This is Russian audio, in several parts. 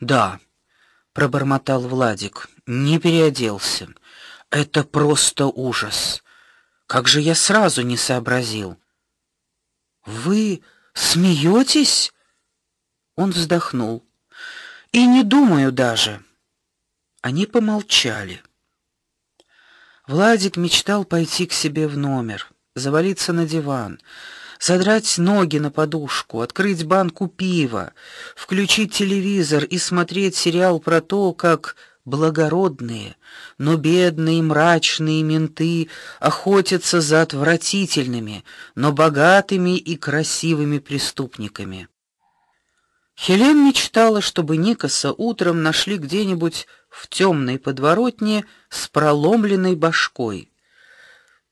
Да, пробормотал Владик. Не переоделся. Это просто ужас. Как же я сразу не сообразил. Вы смеетесь? Он вздохнул. И не думаю даже. Они помолчали. Владик мечтал пойти к себе в номер, завалиться на диван, задрать ноги на подушку, открыть банку пива, включить телевизор и смотреть сериал про то, как благородные, но бедные мрачные менты охотятся за отвратительными, но богатыми и красивыми преступниками. Хелен мечтала, чтобы Никоса утром нашли где-нибудь в темной подворотне с проломленной башкой.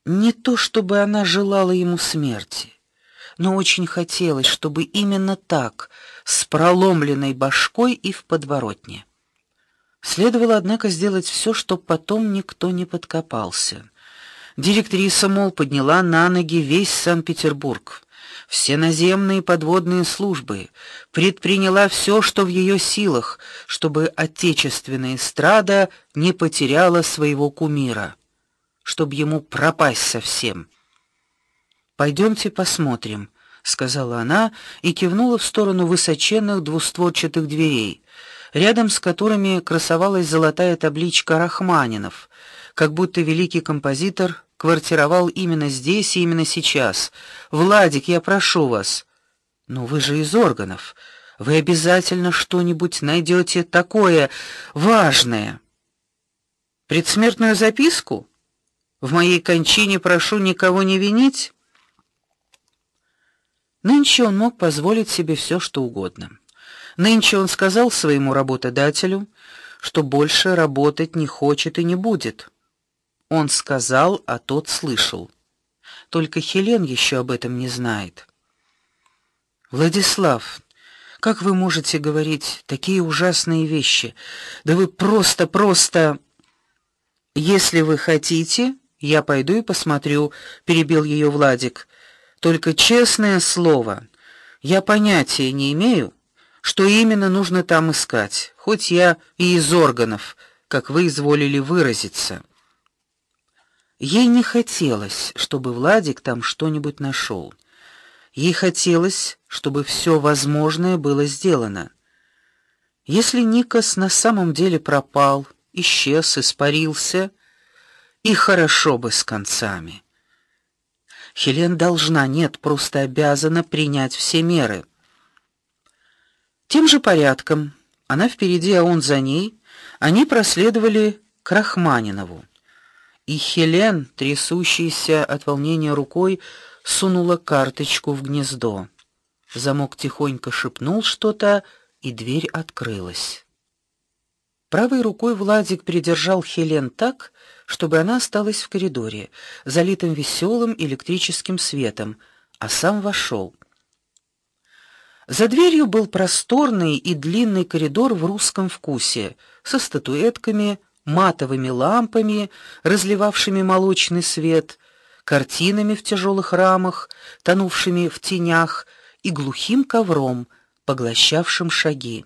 Не то чтобы она желала ему смерти, но очень хотелось, чтобы именно так, с проломленной башкой и в подворотне. Следовало однако сделать все, чтобы потом никто не подкопался. Директриса мол подняла на ноги весь Санкт-Петербург. Все наземные подводные службы предприняла все, что в ее силах, чтобы отечественная эстрада не потеряла своего кумира, чтобы ему пропасть совсем. Пойдемте посмотрим, сказала она и кивнула в сторону высоченных двустворчатых дверей рядом с которыми красовалась золотая табличка Рахманинов, как будто великий композитор квартировал именно здесь и именно сейчас. Владик, я прошу вас. Ну вы же из органов. Вы обязательно что-нибудь найдете такое важное. Предсмертную записку? В моей кончине прошу никого не винить. Нынче он мог позволить себе все, что угодно. Нынче он сказал своему работодателю, что больше работать не хочет и не будет. Он сказал, а тот слышал. Только Хелен еще об этом не знает. Владислав, как вы можете говорить такие ужасные вещи? Да вы просто просто Если вы хотите, я пойду и посмотрю, перебил ее Владик. Только честное слово, я понятия не имею, что именно нужно там искать, хоть я и из органов, как вы изволили выразиться. Ей не хотелось, чтобы Владик там что-нибудь нашел. Ей хотелось, чтобы все возможное было сделано. Если Никос на самом деле пропал, исчез, испарился, и хорошо бы с концами. Хелен должна, нет, просто обязана принять все меры. Тем же порядком, она впереди, а он за ней, они проследовали к Рахманинову. И Хелен, трясущаяся от волнения рукой, сунула карточку в гнездо. Замок тихонько шипнул что-то, и дверь открылась. Правой рукой Владик придержал Хелен так, чтобы она осталась в коридоре, залитым веселым электрическим светом, а сам вошел. За дверью был просторный и длинный коридор в русском вкусе, со статуэтками, матовыми лампами, разливавшими молочный свет, картинами в тяжелых рамах, тонувшими в тенях, и глухим ковром, поглощавшим шаги.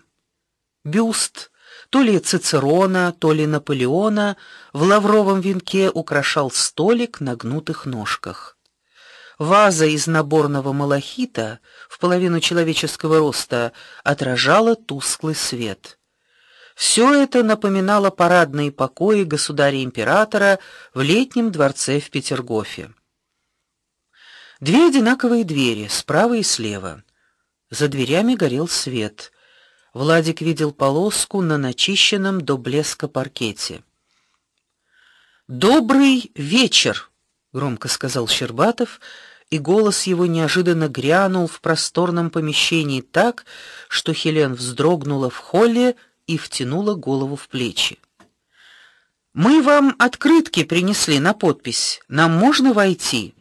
Бюст то ли Цицерона, то ли Наполеона в лавровом венке украшал столик на гнутых ножках. Ваза из наборного малахита в половину человеческого роста отражала тусклый свет. Все это напоминало парадные покои государя-императора в летнем дворце в Петергофе. Две одинаковые двери, справа и слева. За дверями горел свет. Владик видел полоску на начищенном до блеска паркете. Добрый вечер, громко сказал Щербатов и голос его неожиданно грянул в просторном помещении так, что Хелен вздрогнула в холле и втянула голову в плечи. Мы вам открытки принесли на подпись. Нам можно войти.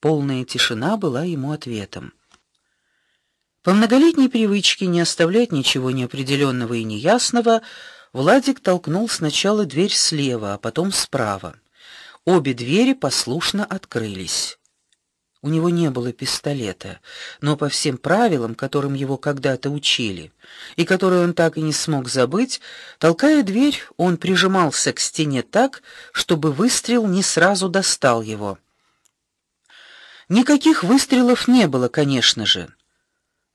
Полная тишина была ему ответом. По многолетней привычке не оставлять ничего неопределенного и неясного, Владик толкнул сначала дверь слева, а потом справа. Обе двери послушно открылись. У него не было пистолета, но по всем правилам, которым его когда-то учили, и которые он так и не смог забыть, толкая дверь, он прижимался к стене так, чтобы выстрел не сразу достал его. Никаких выстрелов не было, конечно же.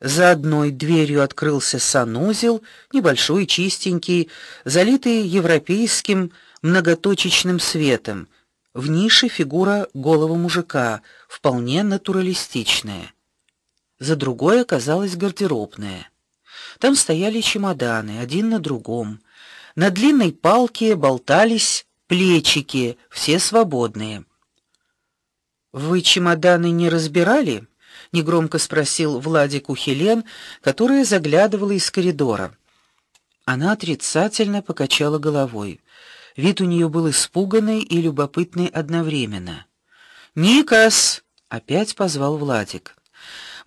За одной дверью открылся санузел, небольшой, чистенький, залитый европейским многоточечным светом в нише фигура голого мужика, вполне натуралистичная. За другой оказалась гардеробная. Там стояли чемоданы, один на другом. На длинной палке болтались плечики, все свободные. Вы чемоданы не разбирали? Негромко спросил Владик у Хелен, которая заглядывала из коридора. Она отрицательно покачала головой. Вид у нее был испуганный и любопытный одновременно. "Никас!" опять позвал Владик.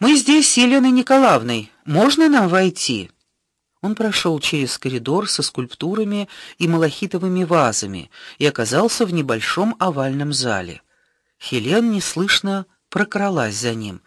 "Мы здесь с Еленой Николаевной. Можно нам войти?" Он прошел через коридор со скульптурами и малахитовыми вазами и оказался в небольшом овальном зале. Хелен неслышно прокралась за ним.